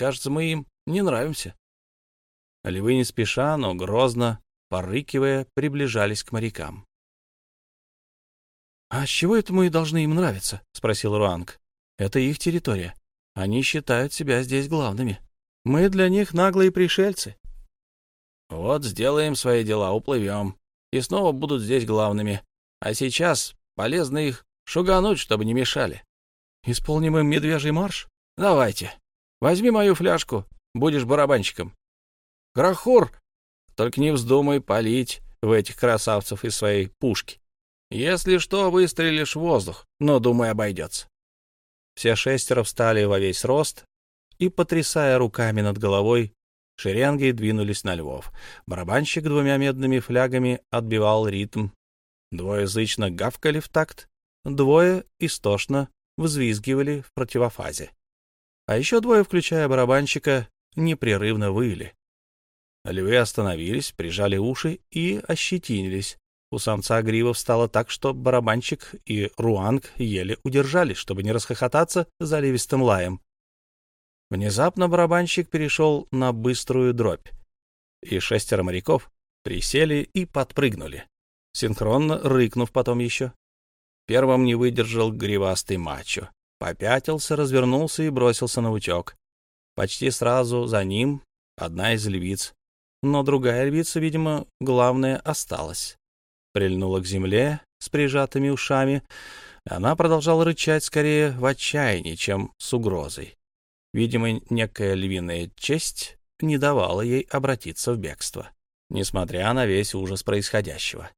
Кажется, мы им не нравимся. Львы не спеша, но грозно, порыкивая, приближались к морякам. — А с чего это мы должны им нравиться? — спросил Руанг. — Это их территория. Они считают себя здесь главными. Мы для них наглые пришельцы. Вот сделаем свои дела, уплывем, и снова будут здесь главными. А сейчас полезно их шугануть, чтобы не мешали. Исполним им медвежий марш? Давайте. Возьми мою фляжку, будешь барабанщиком. Крахур, только не вздумай палить в этих красавцев из своей пушки. Если что, выстрелишь в воздух, но, думаю, обойдется. Все шестеро встали во весь рост и, потрясая руками над головой, шеренги двинулись на львов. Барабанщик двумя медными флягами отбивал ритм. Двое зычно гавкали в такт, двое истошно взвизгивали в противофазе. А еще двое, включая барабанщика, непрерывно выли. Львы остановились, прижали уши и ощетинились. У самца грива встала так, что барабанщик и руанг еле удержались, чтобы не расхохотаться заливистым лаем. Внезапно барабанщик перешел на быструю дробь, и шестеро моряков присели и подпрыгнули, синхронно рыкнув потом еще. Первым не выдержал гривастый мачо, попятился, развернулся и бросился на утек. Почти сразу за ним одна из львиц, но другая львица, видимо, главная, осталась прильнула к земле с прижатыми ушами. Она продолжала рычать скорее в отчаянии, чем с угрозой. Видимо, некая львиная честь не давала ей обратиться в бегство, несмотря на весь ужас происходящего.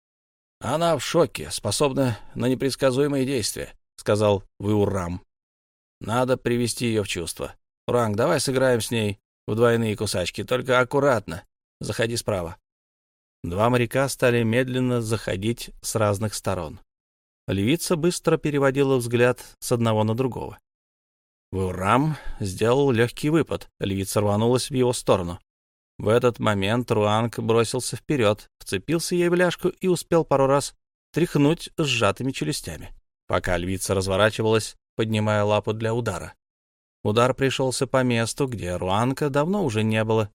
— Она в шоке, способна на непредсказуемые действия, — сказал Виурам. — Надо привести ее в чувство. Ранг, давай сыграем с ней в двойные кусачки, только аккуратно. Заходи справа. Два моряка стали медленно заходить с разных сторон. Львица быстро переводила взгляд с одного на другого. Вурам сделал легкий выпад, львица рванулась в его сторону. В этот момент Руанг бросился вперед, вцепился ей в ляжку и успел пару раз тряхнуть сжатыми челюстями, пока львица разворачивалась, поднимая лапу для удара. Удар пришелся по месту, где Руанка давно уже не было.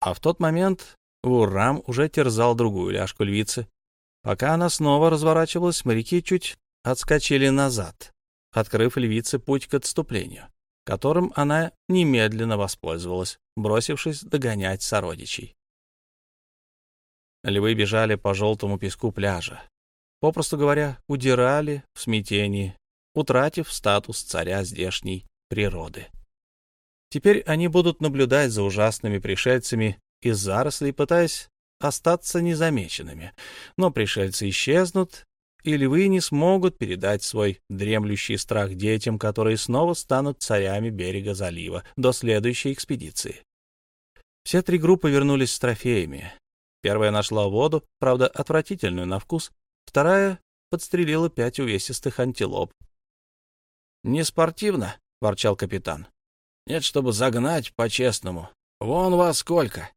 А в тот момент Уррам уже терзал другую ляжку львицы. Пока она снова разворачивалась, моряки чуть отскочили назад, открыв львице путь к отступлению, которым она немедленно воспользовалась, бросившись догонять сородичей. Львы бежали по желтому песку пляжа. Попросту говоря, удирали в смятении, утратив статус царя здешней природы. Теперь они будут наблюдать за ужасными пришельцами из зарослей, пытаясь остаться незамеченными. Но пришельцы исчезнут, и львы не смогут передать свой дремлющий страх детям, которые снова станут царями берега залива до следующей экспедиции. Все три группы вернулись с трофеями. Первая нашла воду, правда, отвратительную на вкус, вторая подстрелила пять увесистых антилоп. «Не спортивно», — ворчал капитан. «Нет, чтобы загнать по-честному. Вон вас сколько!»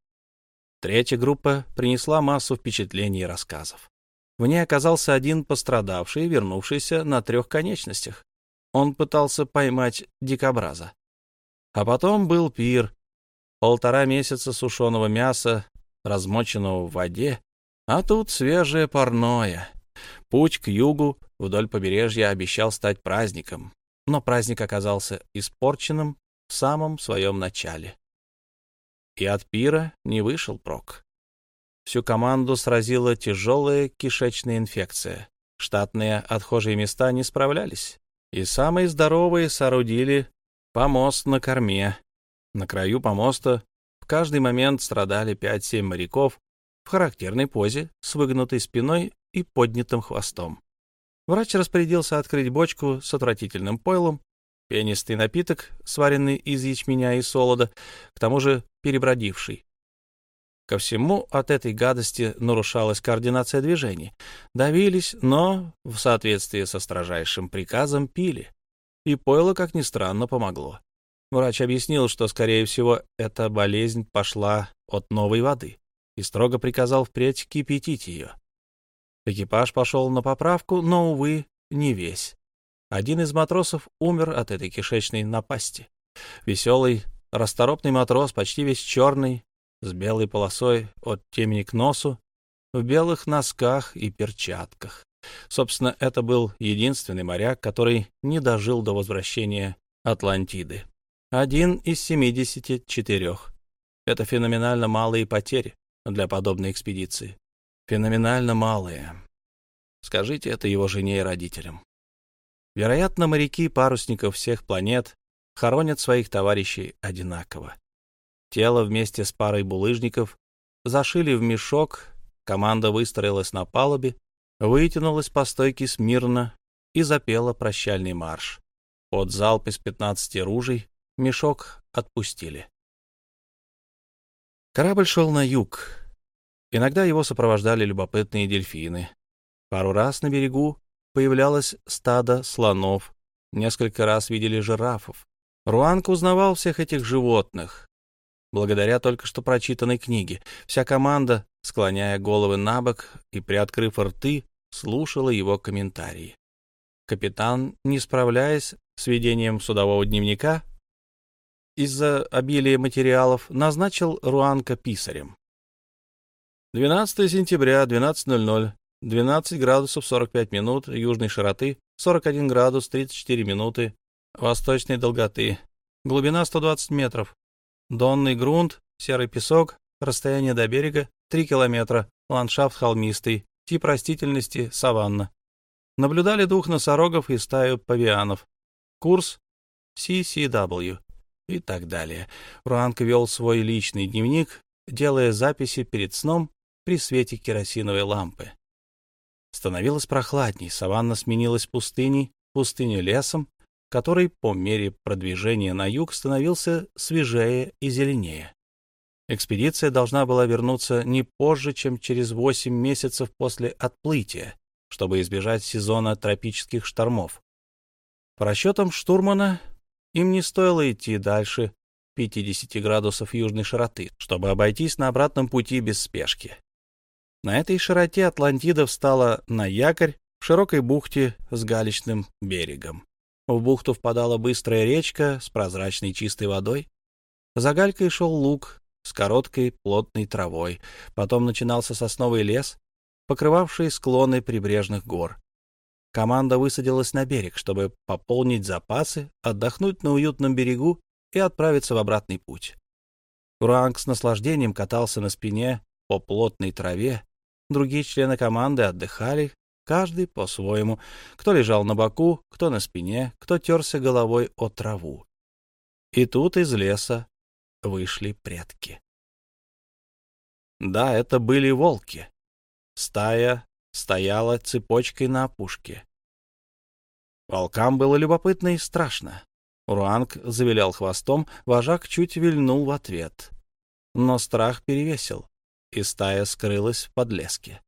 Третья группа принесла массу впечатлений и рассказов. В ней оказался один пострадавший, вернувшийся на трех конечностях. Он пытался поймать дикобраза. А потом был пир. Полтора месяца сушеного мяса, размоченного в воде, а тут свежее парное. Путь к югу вдоль побережья обещал стать праздником, но праздник оказался испорченным в самом своем начале и от пира не вышел прок. Всю команду сразила тяжелая кишечная инфекция. Штатные отхожие места не справлялись, и самые здоровые соорудили помост на корме. На краю помоста в каждый момент страдали 5-7 моряков в характерной позе с выгнутой спиной и поднятым хвостом. Врач распорядился открыть бочку с отвратительным пойлом Пенистый напиток, сваренный из ячменя и солода, к тому же перебродивший. Ко всему от этой гадости нарушалась координация движений. Давились, но в соответствии со строжайшим приказом пили. И пойло, как ни странно, помогло. Врач объяснил, что, скорее всего, эта болезнь пошла от новой воды и строго приказал впредь кипятить ее. Экипаж пошел на поправку, но, увы, не весь. Один из матросов умер от этой кишечной напасти. Веселый, расторопный матрос, почти весь черный, с белой полосой от темени к носу, в белых носках и перчатках. Собственно, это был единственный моряк, который не дожил до возвращения Атлантиды. Один из 74. Это феноменально малые потери для подобной экспедиции. Феноменально малые. Скажите это его жене и родителям. Вероятно, моряки парусников всех планет хоронят своих товарищей одинаково. Тело вместе с парой булыжников зашили в мешок, команда выстроилась на палубе, вытянулась по стойке смирно и запела прощальный марш. Под залп из пятнадцати ружей мешок отпустили. Корабль шел на юг. Иногда его сопровождали любопытные дельфины. Пару раз на берегу появлялось стадо слонов, несколько раз видели жирафов. Руанг узнавал всех этих животных. Благодаря только что прочитанной книге, вся команда, склоняя головы на бок и приоткрыв рты, слушала его комментарии. Капитан, не справляясь с ведением судового дневника, из-за обилия материалов назначил Руанка писарем. 12 сентября, 12.00, 12 градусов 45 минут южной широты, 41 градус 34 минуты восточной долготы, глубина 120 метров, донный грунт, серый песок, расстояние до берега 3 километра, ландшафт холмистый, тип растительности — саванна. Наблюдали двух носорогов и стаю павианов. Курс CCW и так далее. Руанг вел свой личный дневник, делая записи перед сном при свете керосиновой лампы. Становилось прохладней, саванна сменилась пустыней, пустыней лесом, который по мере продвижения на юг становился свежее и зеленее. Экспедиция должна была вернуться не позже, чем через восемь месяцев после отплытия, чтобы избежать сезона тропических штормов. По расчетам штурмана, им не стоило идти дальше 50 градусов южной широты, чтобы обойтись на обратном пути без спешки. На этой широте Атлантида встала на якорь в широкой бухте с галечным берегом. В бухту впадала быстрая речка с прозрачной чистой водой. За галькой шел луг с короткой плотной травой. Потом начинался сосновый лес, покрывавший склоны прибрежных гор. Команда высадилась на берег, чтобы пополнить запасы, отдохнуть на уютном берегу и отправиться в обратный путь. Уранг с наслаждением катался на спине по плотной траве. Другие члены команды отдыхали, каждый по-своему. Кто лежал на боку, кто на спине, кто терся головой о траву. И тут из леса вышли предки. Да, это были волки. Стая стояла цепочкой на опушке. Волкам было любопытно и страшно. Руанг завилял хвостом, вожак чуть вильнул в ответ. Но страх перевесил, и стая скрылась в подлеске.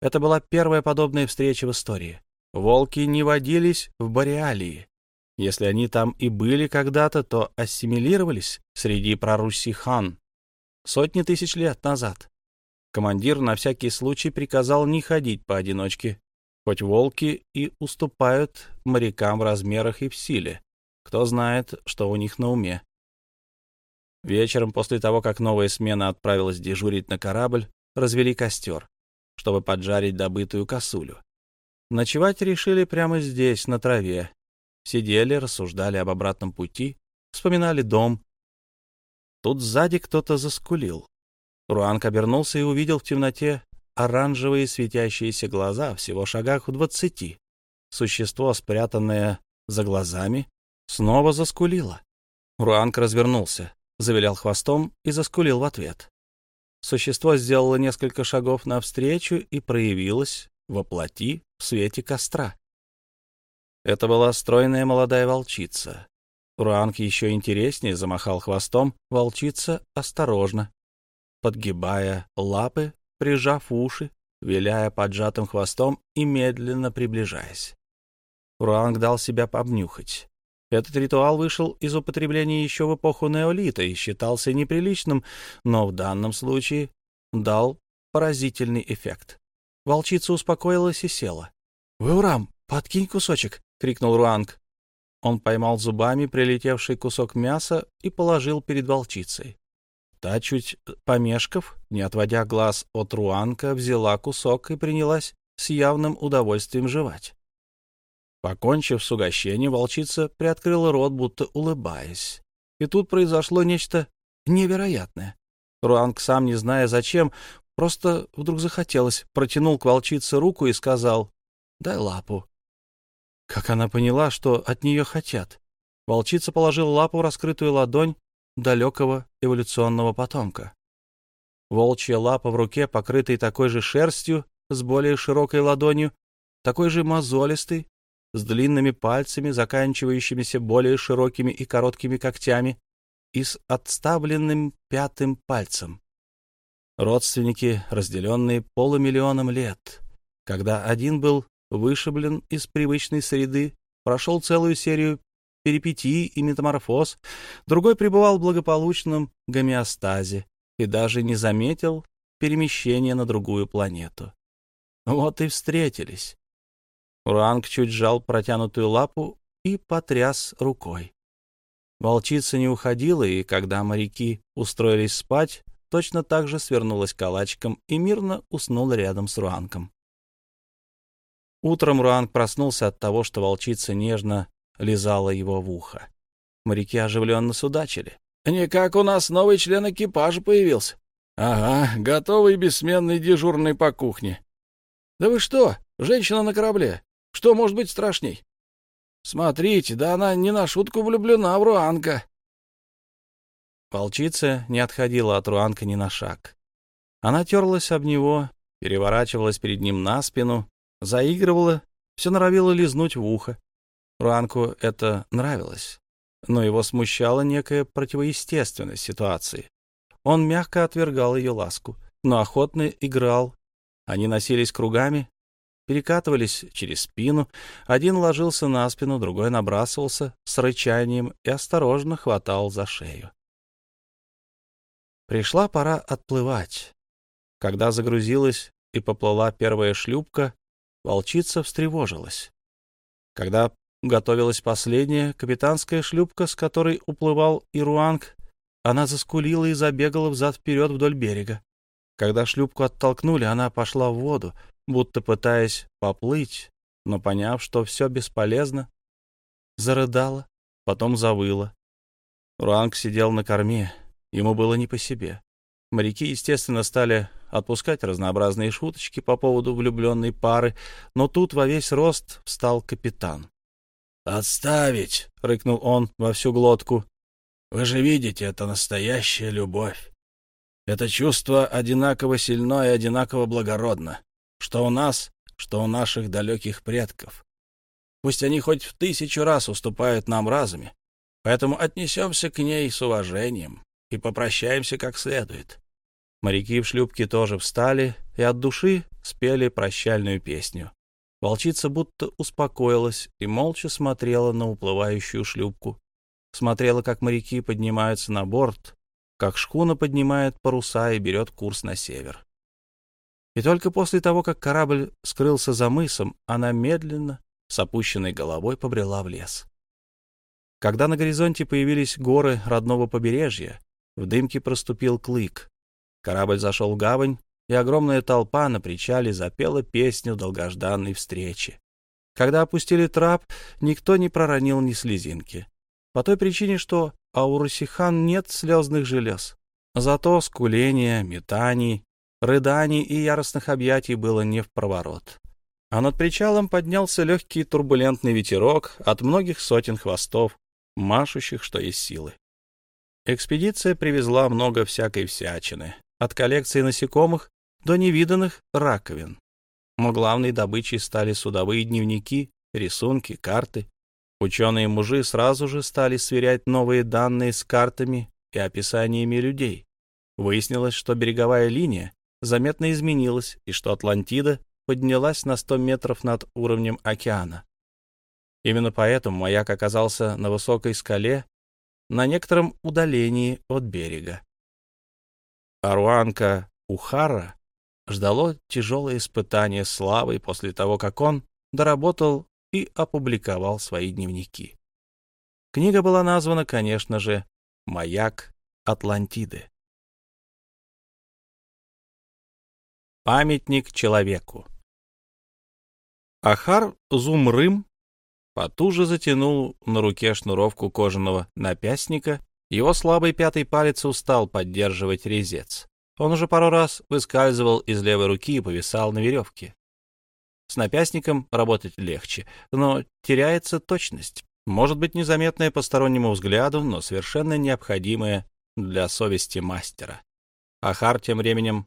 Это была первая подобная встреча в истории. Волки не водились в Бореалии. Если они там и были когда-то, то ассимилировались среди прорусихан сотни тысяч лет назад. Командир на всякий случай приказал не ходить поодиночке, хоть волки и уступают морякам в размерах и в силе. Кто знает, что у них на уме. Вечером, после того, как новая смена отправилась дежурить на корабль, развели костер, чтобы поджарить добытую косулю. Ночевать решили прямо здесь, на траве. Сидели, рассуждали об обратном пути, вспоминали дом. Тут сзади кто-то заскулил. Руанг обернулся и увидел в темноте оранжевые светящиеся глаза всего шагах в двадцати. Существо, спрятанное за глазами, снова заскулило. Руанг развернулся, завилял хвостом и заскулил в ответ. Существо сделало несколько шагов навстречу и проявилось воплоти в свете костра. Это была стройная молодая волчица. Руанг еще интереснее замахал хвостом, волчица осторожно, подгибая лапы, прижав уши, виляя поджатым хвостом и медленно приближаясь. Руанг дал себя обнюхать. Этот ритуал вышел из употребления еще в эпоху неолита и считался неприличным, но в данном случае дал поразительный эффект. Волчица успокоилась и села. — Ваурам, подкинь кусочек! — крикнул Руанг. Он поймал зубами прилетевший кусок мяса и положил перед волчицей. Та, чуть помешков, не отводя глаз от руанка, взяла кусок и принялась с явным удовольствием жевать. Покончив с угощением, волчица приоткрыла рот, будто улыбаясь. И тут произошло нечто невероятное. Руанг, сам не зная зачем, просто вдруг захотелось, протянул к волчице руку и сказал «Дай лапу». Как она поняла, что от нее хотят? Волчица положила лапу в раскрытую ладонь далекого эволюционного потомка. Волчья лапа в руке, покрытой такой же шерстью, с более широкой ладонью, такой же мозолистой, с длинными пальцами, заканчивающимися более широкими и короткими когтями, и с отставленным пятым пальцем. Родственники, разделенные полумиллионом лет, когда один был вышиблен из привычной среды, прошел целую серию перипетий и метаморфоз, другой пребывал в благополучном гомеостазе и даже не заметил перемещения на другую планету. Вот и встретились. Уранг чуть сжал протянутую лапу и потряс рукой. Волчица не уходила, и когда моряки устроились спать, точно так же свернулась калачиком и мирно уснула рядом с Руанком. Утром Руанг проснулся от того, что волчица нежно лизала его в ухо. Моряки оживленно судачили. «Никак у нас новый член экипажа появился». «Ага, готовый бессменный дежурный по кухне». «Да вы что, женщина на корабле? Что может быть страшней?» «Смотрите, да она не на шутку влюблена в Руанка». Волчица не отходила от Руанка ни на шаг. Она терлась об него, переворачивалась перед ним на спину, заигрывала, все норовила лизнуть в ухо. Руанку это нравилось, но его смущала некая противоестественность ситуации. Он мягко отвергал ее ласку, но охотно играл. Они носились кругами, перекатывались через спину. Один ложился на спину, другой набрасывался с рычанием и осторожно хватал за шею. Пришла пора отплывать. Когда загрузилась и поплыла первая шлюпка, волчица встревожилась. Когда готовилась последняя капитанская шлюпка, с которой уплывал Ируанг. Она заскулила и забегала взад-вперед вдоль берега. Когда шлюпку оттолкнули, она пошла в воду, будто пытаясь поплыть, но, поняв, что все бесполезно, зарыдала, потом завыла. Руанг сидел на корме, ему было не по себе. Моряки, естественно, стали отпускать разнообразные шуточки по поводу влюбленной пары, но тут во весь рост встал капитан. «Отставить!» — рыкнул он во всю глотку. «Вы же видите, это настоящая любовь. Это чувство одинаково сильно и одинаково благородно, что у нас, что у наших далеких предков. Пусть они хоть в тысячу раз уступают нам разуме, поэтому отнесемся к ней с уважением и попрощаемся как следует». Моряки в шлюпке тоже встали и от души спели прощальную песню. Волчица будто успокоилась и молча смотрела на уплывающую шлюпку. Смотрела, как моряки поднимаются на борт, как шхуна поднимает паруса и берет курс на север. И только после того, как корабль скрылся за мысом, она медленно, с опущенной головой, побрела в лес. Когда на горизонте появились горы родного побережья, в дымке проступил клык. Корабль зашел в гавань, и огромная толпа на причале запела песню долгожданной встречи. Когда опустили трап, никто не проронил ни слезинки. По той причине, что у Русихан нет слезных желез. Зато скуления, метаний, рыданий и яростных объятий было не в проворот. А над причалом поднялся легкий турбулентный ветерок от многих сотен хвостов, машущих, что есть силы. Экспедиция привезла много всякой всячины, от коллекции насекомых до невиданных раковин. Но главной добычей стали судовые дневники, рисунки, карты. Ученые-мужи сразу же стали сверять новые данные с картами и описаниями людей. Выяснилось, что береговая линия заметно изменилась и что Атлантида поднялась на 100 метров над уровнем океана. Именно поэтому маяк оказался на высокой скале на некотором удалении от берега. Аруанка Ухара ждало тяжелое испытание славой после того, как он доработал и опубликовал свои дневники. Книга была названа, конечно же, «Маяк Атлантиды». Памятник человеку. Ахар Зумрым потуже затянул на руке шнуровку кожаного напястника, его слабый пятый палец устал поддерживать резец. Он уже пару раз выскальзывал из левой руки и повисал на веревке. С напястником работать легче, но теряется точность. Может быть, незаметная постороннему взгляду, но совершенно необходимая для совести мастера. Ахар тем временем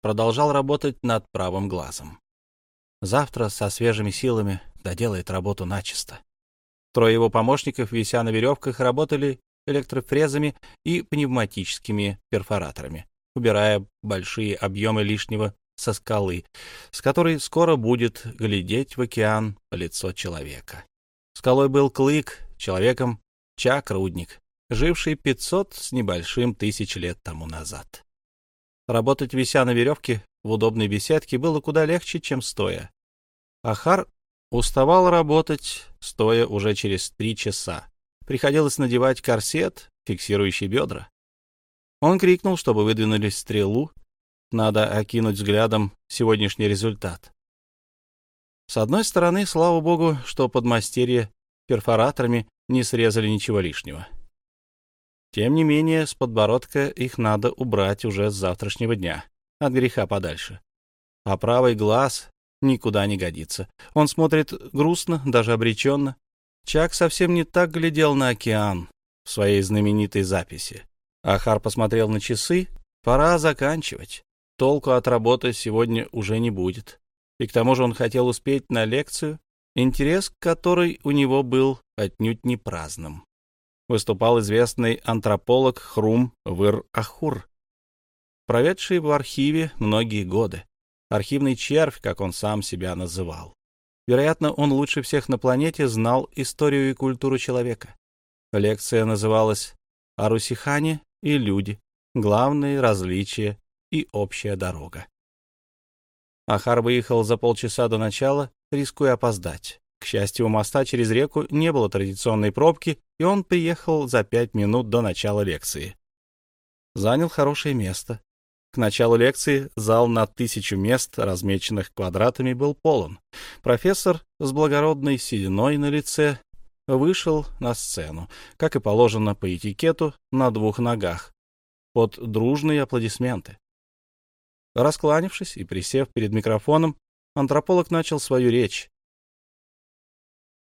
продолжал работать над правым глазом. Завтра со свежими силами доделает работу начисто. Трое его помощников, вися на веревках, работали электрофрезами и пневматическими перфораторами, убирая большие объемы лишнего со скалы, с которой скоро будет глядеть в океан лицо человека. Скалой был Клык, человеком Чак-рудник, живший 500 с небольшим тысяч лет тому назад. Работать вися на веревке в удобной беседке было куда легче, чем стоя. Ахар уставал работать, стоя уже через три часа. Приходилось надевать корсет, фиксирующий бедра. Он крикнул, чтобы выдвинули стрелу. Надо окинуть взглядом сегодняшний результат. С одной стороны, слава богу, что подмастерье перфораторами не срезали ничего лишнего. Тем не менее, с подбородка их надо убрать уже с завтрашнего дня, от греха подальше. А правый глаз никуда не годится. Он смотрит грустно, даже обреченно. Чак совсем не так глядел на океан в своей знаменитой записи. Ахар посмотрел на часы. Пора заканчивать. Толку от работы сегодня уже не будет и к тому же он хотел успеть на лекцию, интерес к которой у него был отнюдь не праздным. Выступал известный антрополог Хрум Выр-Ахур, проведший в архиве многие годы. Архивный червь, как он сам себя называл. Вероятно, он лучше всех на планете знал историю и культуру человека. Лекция называлась «О Русихане и люди. Главные различия и общая дорога». Ахар выехал за полчаса до начала, рискуя опоздать. К счастью, у моста через реку не было традиционной пробки, и он приехал за пять минут до начала лекции. Занял хорошее место. К началу лекции зал на тысячу мест, размеченных квадратами, был полон. Профессор с благородной сединой на лице вышел на сцену, как и положено по этикету, на двух ногах, под дружные аплодисменты. Раскланившись и присев перед микрофоном, антрополог начал свою речь.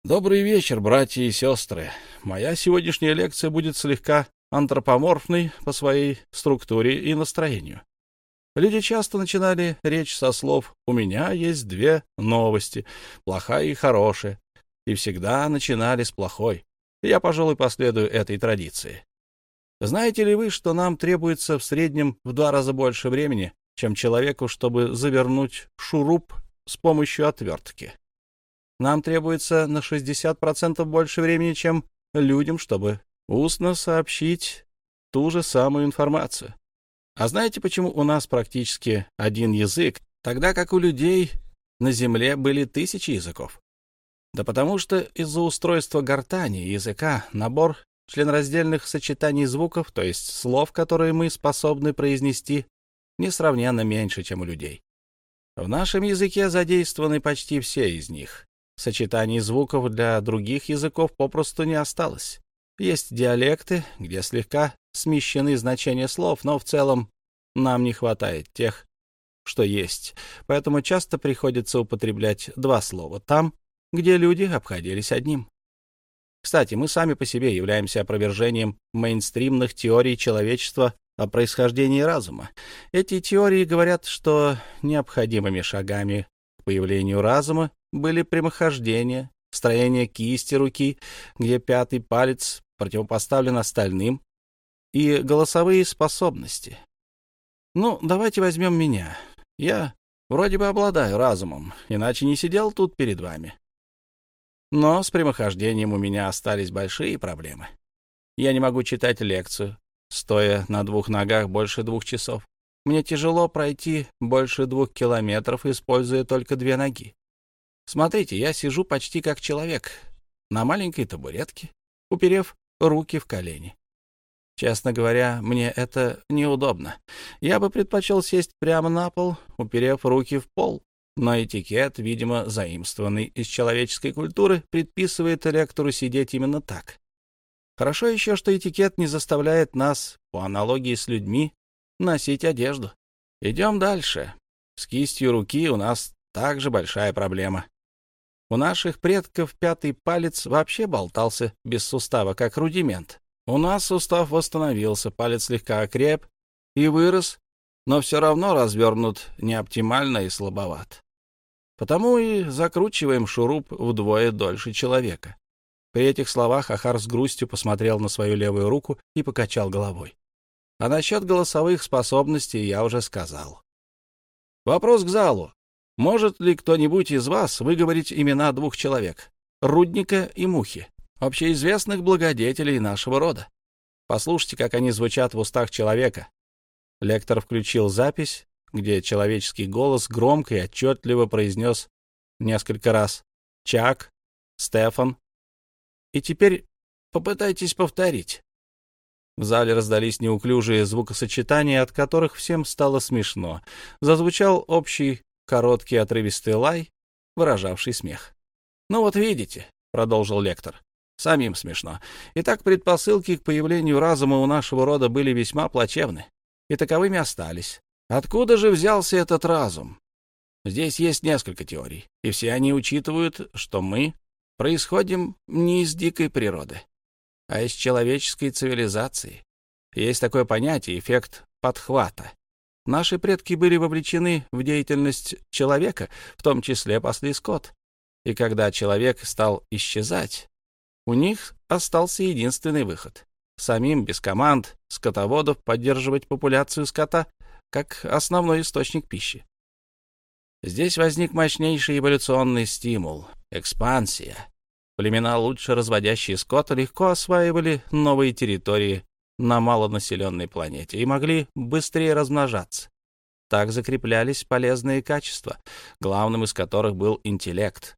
«Добрый вечер, братья и сестры. Моя сегодняшняя лекция будет слегка антропоморфной по своей структуре и настроению. Люди часто начинали речь со слов «У меня есть две новости, плохая и хорошая», и всегда начинали с плохой. Я, пожалуй, последую этой традиции. Знаете ли вы, что нам требуется в среднем в два раза больше времени, чем человеку, чтобы завернуть шуруп с помощью отвертки. Нам требуется на 60% больше времени, чем людям, чтобы устно сообщить ту же самую информацию. А знаете, почему у нас практически один язык, тогда как у людей на Земле были тысячи языков? Да потому что из-за устройства гортани языка набор членраздельных сочетаний звуков, то есть слов, которые мы способны произнести, несравненно меньше, чем у людей. В нашем языке задействованы почти все из них. Сочетаний звуков для других языков попросту не осталось. Есть диалекты, где слегка смещены значения слов, но в целом нам не хватает тех, что есть, поэтому часто приходится употреблять два слова там, где люди обходились одним. Кстати, мы сами по себе являемся опровержением мейнстримных теорий человечества о происхождении разума. Эти теории говорят, что необходимыми шагами к появлению разума были прямохождение, строение кисти руки, где пятый палец противопоставлен остальным, и голосовые способности. Ну, давайте возьмем меня. Я вроде бы обладаю разумом, иначе не сидел тут перед вами. Но с прямохождением у меня остались большие проблемы. Я не могу читать лекцию, стоя на двух ногах больше двух часов. Мне тяжело пройти больше двух километров, используя только две ноги. Смотрите, я сижу почти как человек, на маленькой табуретке, уперев руки в колени. Честно говоря, мне это неудобно. Я бы предпочел сесть прямо на пол, уперев руки в пол. Но этикет, видимо, заимствованный из человеческой культуры, предписывает лектору сидеть именно так. Хорошо еще, что этикет не заставляет нас, по аналогии с людьми, носить одежду. Идем дальше. С кистью руки у нас также большая проблема. У наших предков пятый палец вообще болтался без сустава, как рудимент. У нас сустав восстановился, палец слегка окреп и вырос, но все равно развернут неоптимально и слабоват. Потому и закручиваем шуруп вдвое дольше человека. При этих словах Ахар с грустью посмотрел на свою левую руку и покачал головой. А насчет голосовых способностей я уже сказал. Вопрос к залу. Может ли кто-нибудь из вас выговорить имена двух человек? Рудника и Мухи общеизвестных благодетелей нашего рода. Послушайте, как они звучат в устах человека. Лектор включил запись, где человеческий голос громко и отчетливо произнес несколько раз «Чак», «Стефан». И теперь попытайтесь повторить. В зале раздались неуклюжие звукосочетания, от которых всем стало смешно. Зазвучал общий, короткий, отрывистый лай, выражавший смех. «Ну вот видите», — продолжил лектор, Самим смешно. Итак, предпосылки к появлению разума у нашего рода были весьма плачевны, и таковыми остались. Откуда же взялся этот разум? Здесь есть несколько теорий, и все они учитывают, что мы происходим не из дикой природы, а из человеческой цивилизации. Есть такое понятие — эффект подхвата. Наши предки были вовлечены в деятельность человека, в том числе пасли скот. И когда человек стал исчезать, у них остался единственный выход — самим без команд скотоводов поддерживать популяцию скота как основной источник пищи. Здесь возник мощнейший эволюционный стимул — экспансия. Племена, лучше разводящие скот, легко осваивали новые территории на малонаселенной планете и могли быстрее размножаться. Так закреплялись полезные качества, главным из которых был интеллект.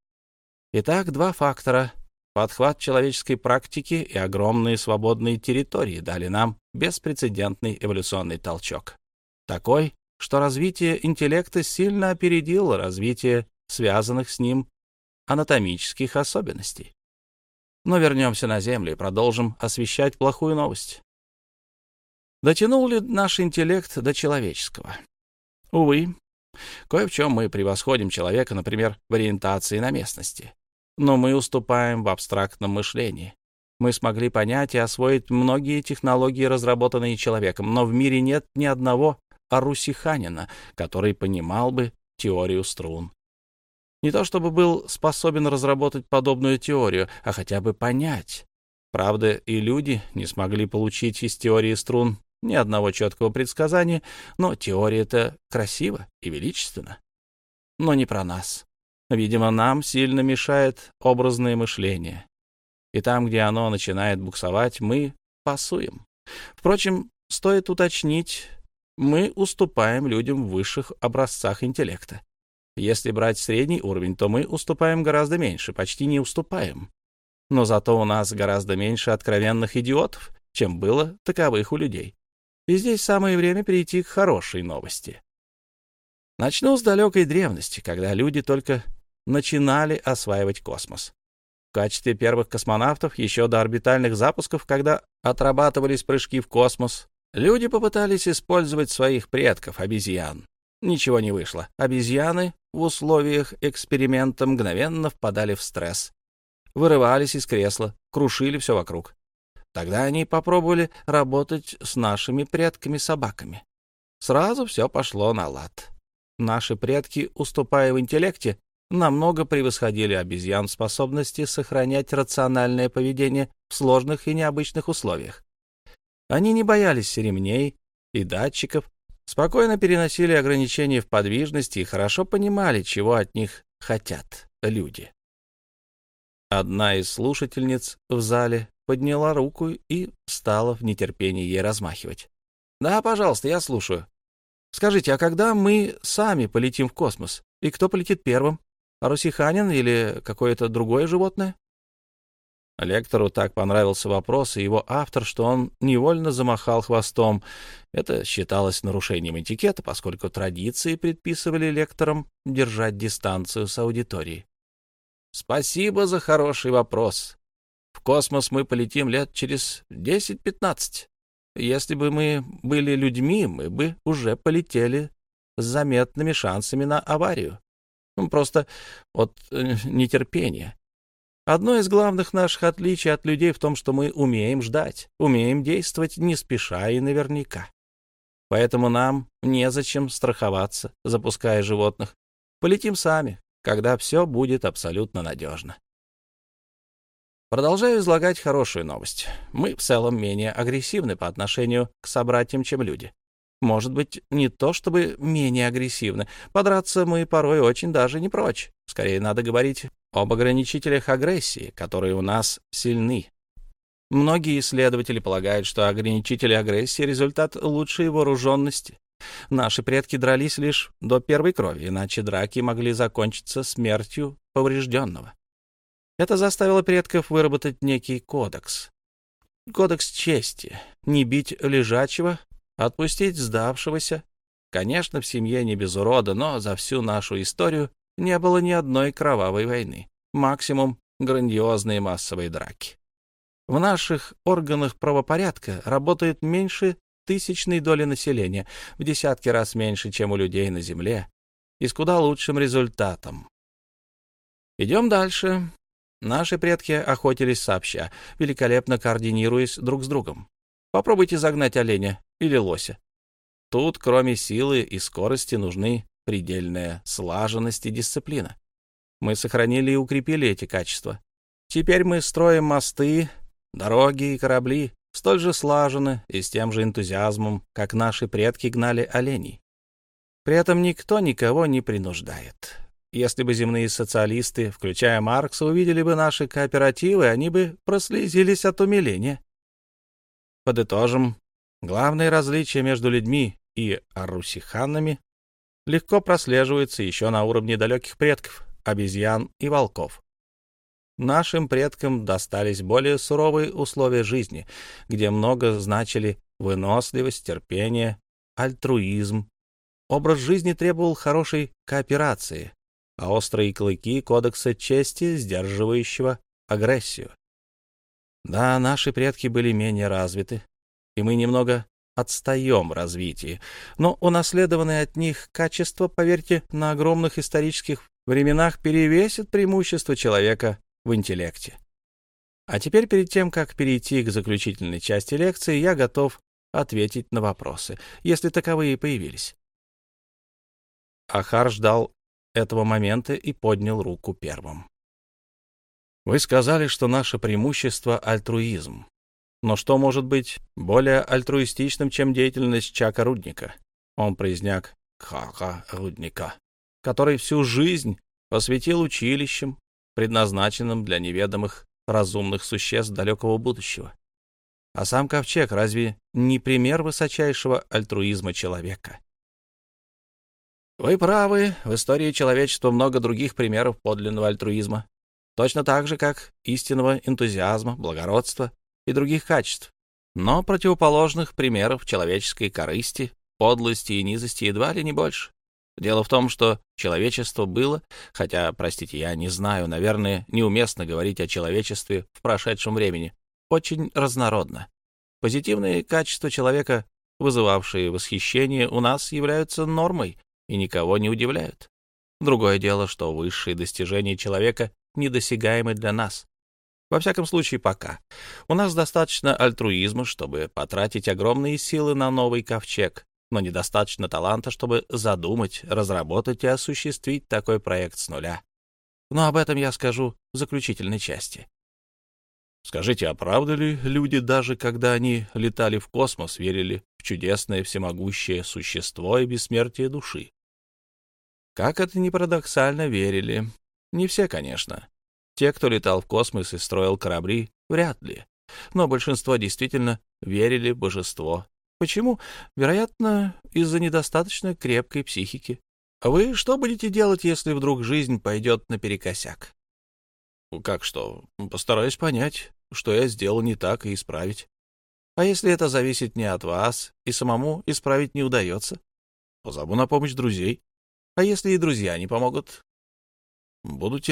Итак, два фактора Подхват человеческой практики и огромные свободные территории дали нам беспрецедентный эволюционный толчок. Такой, что развитие интеллекта сильно опередило развитие связанных с ним анатомических особенностей. Но вернемся на Землю и продолжим освещать плохую новость. Дотянул ли наш интеллект до человеческого? Увы, кое в чем мы превосходим человека, например, в ориентации на местности но мы уступаем в абстрактном мышлении. Мы смогли понять и освоить многие технологии, разработанные человеком, но в мире нет ни одного арусиханина, который понимал бы теорию струн. Не то чтобы был способен разработать подобную теорию, а хотя бы понять. Правда, и люди не смогли получить из теории струн ни одного четкого предсказания, но теория-то красива и величественна. Но не про нас. Видимо, нам сильно мешает образное мышление. И там, где оно начинает буксовать, мы пасуем. Впрочем, стоит уточнить, мы уступаем людям в высших образцах интеллекта. Если брать средний уровень, то мы уступаем гораздо меньше, почти не уступаем. Но зато у нас гораздо меньше откровенных идиотов, чем было таковых у людей. И здесь самое время перейти к хорошей новости. Начну с далекой древности, когда люди только начинали осваивать космос. В качестве первых космонавтов еще до орбитальных запусков, когда отрабатывались прыжки в космос, люди попытались использовать своих предков, обезьян. Ничего не вышло. Обезьяны в условиях эксперимента мгновенно впадали в стресс. Вырывались из кресла, крушили все вокруг. Тогда они попробовали работать с нашими предками-собаками. Сразу все пошло на лад. Наши предки, уступая в интеллекте, намного превосходили обезьян в способности сохранять рациональное поведение в сложных и необычных условиях. Они не боялись ремней и датчиков, спокойно переносили ограничения в подвижности и хорошо понимали, чего от них хотят люди. Одна из слушательниц в зале подняла руку и стала в нетерпении ей размахивать. «Да, пожалуйста, я слушаю. Скажите, а когда мы сами полетим в космос? И кто полетит первым?» Русиханин или какое-то другое животное? Лектору так понравился вопрос и его автор, что он невольно замахал хвостом. Это считалось нарушением этикета, поскольку традиции предписывали лекторам держать дистанцию с аудиторией. «Спасибо за хороший вопрос. В космос мы полетим лет через 10-15. Если бы мы были людьми, мы бы уже полетели с заметными шансами на аварию. Ну, просто от э, нетерпения. Одно из главных наших отличий от людей в том, что мы умеем ждать, умеем действовать не спеша и наверняка. Поэтому нам незачем страховаться, запуская животных. Полетим сами, когда все будет абсолютно надежно. Продолжаю излагать хорошую новость. Мы в целом менее агрессивны по отношению к собратьям, чем люди. Может быть, не то чтобы менее агрессивны. Подраться мы порой очень даже не прочь. Скорее, надо говорить об ограничителях агрессии, которые у нас сильны. Многие исследователи полагают, что ограничители агрессии — результат лучшей вооруженности. Наши предки дрались лишь до первой крови, иначе драки могли закончиться смертью поврежденного. Это заставило предков выработать некий кодекс. Кодекс чести — не бить лежачего, отпустить сдавшегося. Конечно, в семье не без урода, но за всю нашу историю не было ни одной кровавой войны. Максимум — грандиозные массовые драки. В наших органах правопорядка работает меньше тысячной доли населения, в десятки раз меньше, чем у людей на Земле, и с куда лучшим результатом. Идем дальше. Наши предки охотились сообща, великолепно координируясь друг с другом. Попробуйте загнать оленя или лося. Тут, кроме силы и скорости, нужны предельная слаженность и дисциплина. Мы сохранили и укрепили эти качества. Теперь мы строим мосты, дороги и корабли, столь же слаженно и с тем же энтузиазмом, как наши предки гнали оленей. При этом никто никого не принуждает. Если бы земные социалисты, включая Маркса, увидели бы наши кооперативы, они бы прослезились от умиления. Подытожим, главное различие между людьми и арусиханами легко прослеживается еще на уровне далеких предков, обезьян и волков. Нашим предкам достались более суровые условия жизни, где много значили выносливость, терпение, альтруизм. Образ жизни требовал хорошей кооперации, а острые клыки кодекса чести, сдерживающего агрессию. Да, наши предки были менее развиты, и мы немного отстаем в развитии, но унаследованные от них качества, поверьте, на огромных исторических временах перевесят преимущество человека в интеллекте. А теперь, перед тем, как перейти к заключительной части лекции, я готов ответить на вопросы, если таковые появились. Ахар ждал этого момента и поднял руку первым. Вы сказали, что наше преимущество — альтруизм. Но что может быть более альтруистичным, чем деятельность Чака Рудника? Он произняк Кхака Рудника, который всю жизнь посвятил училищам, предназначенным для неведомых разумных существ далекого будущего. А сам ковчег разве не пример высочайшего альтруизма человека? Вы правы, в истории человечества много других примеров подлинного альтруизма, точно так же, как истинного энтузиазма, благородства и других качеств. Но противоположных примеров человеческой корысти, подлости и низости едва ли не больше. Дело в том, что человечество было, хотя, простите, я не знаю, наверное, неуместно говорить о человечестве в прошедшем времени, очень разнородно. Позитивные качества человека, вызывавшие восхищение, у нас являются нормой, и никого не удивляют. Другое дело, что высшие достижения человека недосягаемы для нас. Во всяком случае, пока. У нас достаточно альтруизма, чтобы потратить огромные силы на новый ковчег, но недостаточно таланта, чтобы задумать, разработать и осуществить такой проект с нуля. Но об этом я скажу в заключительной части. Скажите, а правда ли люди, даже когда они летали в космос, верили в чудесное всемогущее существо и бессмертие души? Как это ни парадоксально, верили. Не все, конечно. Те, кто летал в космос и строил корабли, вряд ли. Но большинство действительно верили в божество. Почему? Вероятно, из-за недостаточно крепкой психики. Вы что будете делать, если вдруг жизнь пойдет наперекосяк? Как что? Постараюсь понять, что я сделал не так, и исправить. А если это зависит не от вас, и самому исправить не удается? Позову на помощь друзей. А если и друзья не помогут? Буду